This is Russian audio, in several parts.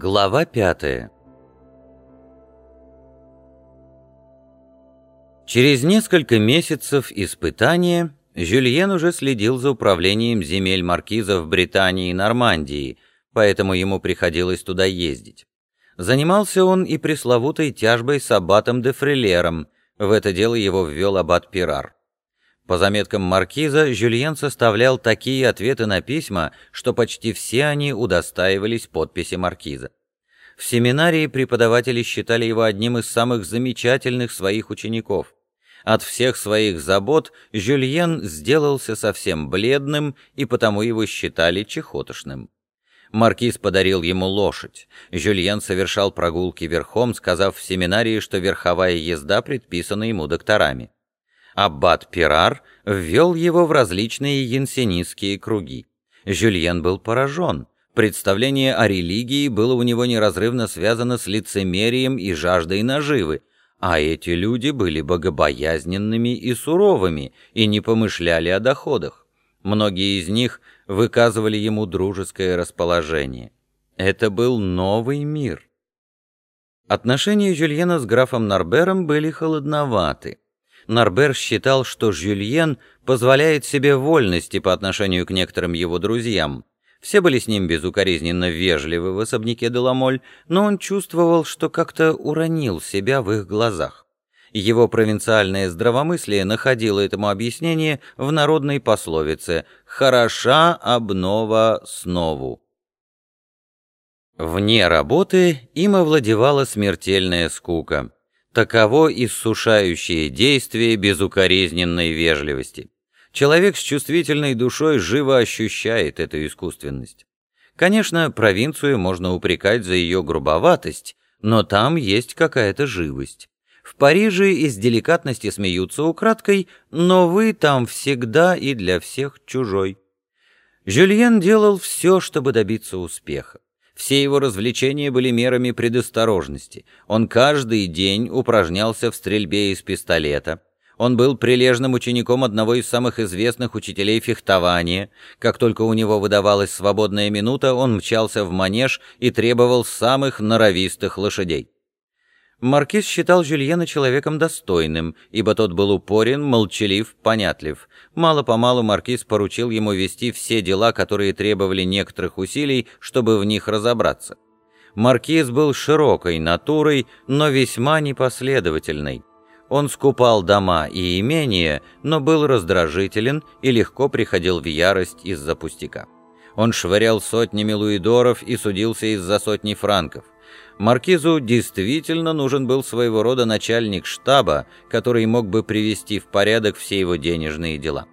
Глава пятая Через несколько месяцев испытания Жюльен уже следил за управлением земель маркиза в Британии и Нормандии, поэтому ему приходилось туда ездить. Занимался он и пресловутой тяжбой с аббатом де Фрилером, в это дело его ввел аббат Пирар. По заметкам маркиза, Жюльен составлял такие ответы на письма, что почти все они удостаивались подписи маркиза. В семинарии преподаватели считали его одним из самых замечательных своих учеников. От всех своих забот Жюльен сделался совсем бледным, и потому его считали чехотошным. Маркиз подарил ему лошадь. Жюльен совершал прогулки верхом, сказав в семинарии, что верховая езда предписана ему докторами. Аббат Пирар ввел его в различные янсенистские круги. Жюльен был поражен. Представление о религии было у него неразрывно связано с лицемерием и жаждой наживы, а эти люди были богобоязненными и суровыми и не помышляли о доходах. Многие из них выказывали ему дружеское расположение. Это был новый мир. Отношения Жюльена с графом Нарбером были холодноваты. Нарбер считал, что Жюльен позволяет себе вольности по отношению к некоторым его друзьям. Все были с ним безукоризненно вежливы в особняке Деламоль, но он чувствовал, что как-то уронил себя в их глазах. Его провинциальное здравомыслие находило этому объяснение в народной пословице «хороша обнова снову». Вне работы им овладевала смертельная скука. Таково иссушающее действие безукоризненной вежливости. Человек с чувствительной душой живо ощущает эту искусственность. Конечно, провинцию можно упрекать за ее грубоватость, но там есть какая-то живость. В Париже из деликатности смеются украдкой, но вы там всегда и для всех чужой. Жюльен делал все, чтобы добиться успеха. Все его развлечения были мерами предосторожности. Он каждый день упражнялся в стрельбе из пистолета. Он был прилежным учеником одного из самых известных учителей фехтования. Как только у него выдавалась свободная минута, он мчался в манеж и требовал самых норовистых лошадей. Маркиз считал Жюльена человеком достойным, ибо тот был упорен, молчалив, понятлив. Мало-помалу Маркиз поручил ему вести все дела, которые требовали некоторых усилий, чтобы в них разобраться. Маркиз был широкой натурой, но весьма непоследовательной. Он скупал дома и имения, но был раздражителен и легко приходил в ярость из-за пустяка. Он швырял сотнями луидоров и судился из-за сотни франков. Маркизу действительно нужен был своего рода начальник штаба, который мог бы привести в порядок все его денежные дела.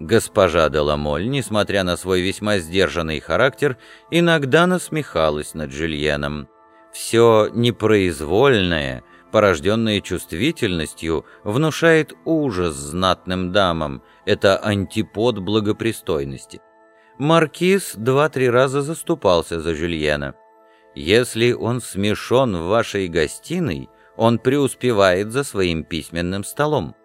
Госпожа Деламоль, несмотря на свой весьма сдержанный характер, иногда насмехалась над Жюльеном. Все непроизвольное, порожденное чувствительностью, внушает ужас знатным дамам, это антипод благопристойности. Маркиз два-три раза заступался за Жюльена. Если он смешон в вашей гостиной, он преуспевает за своим письменным столом.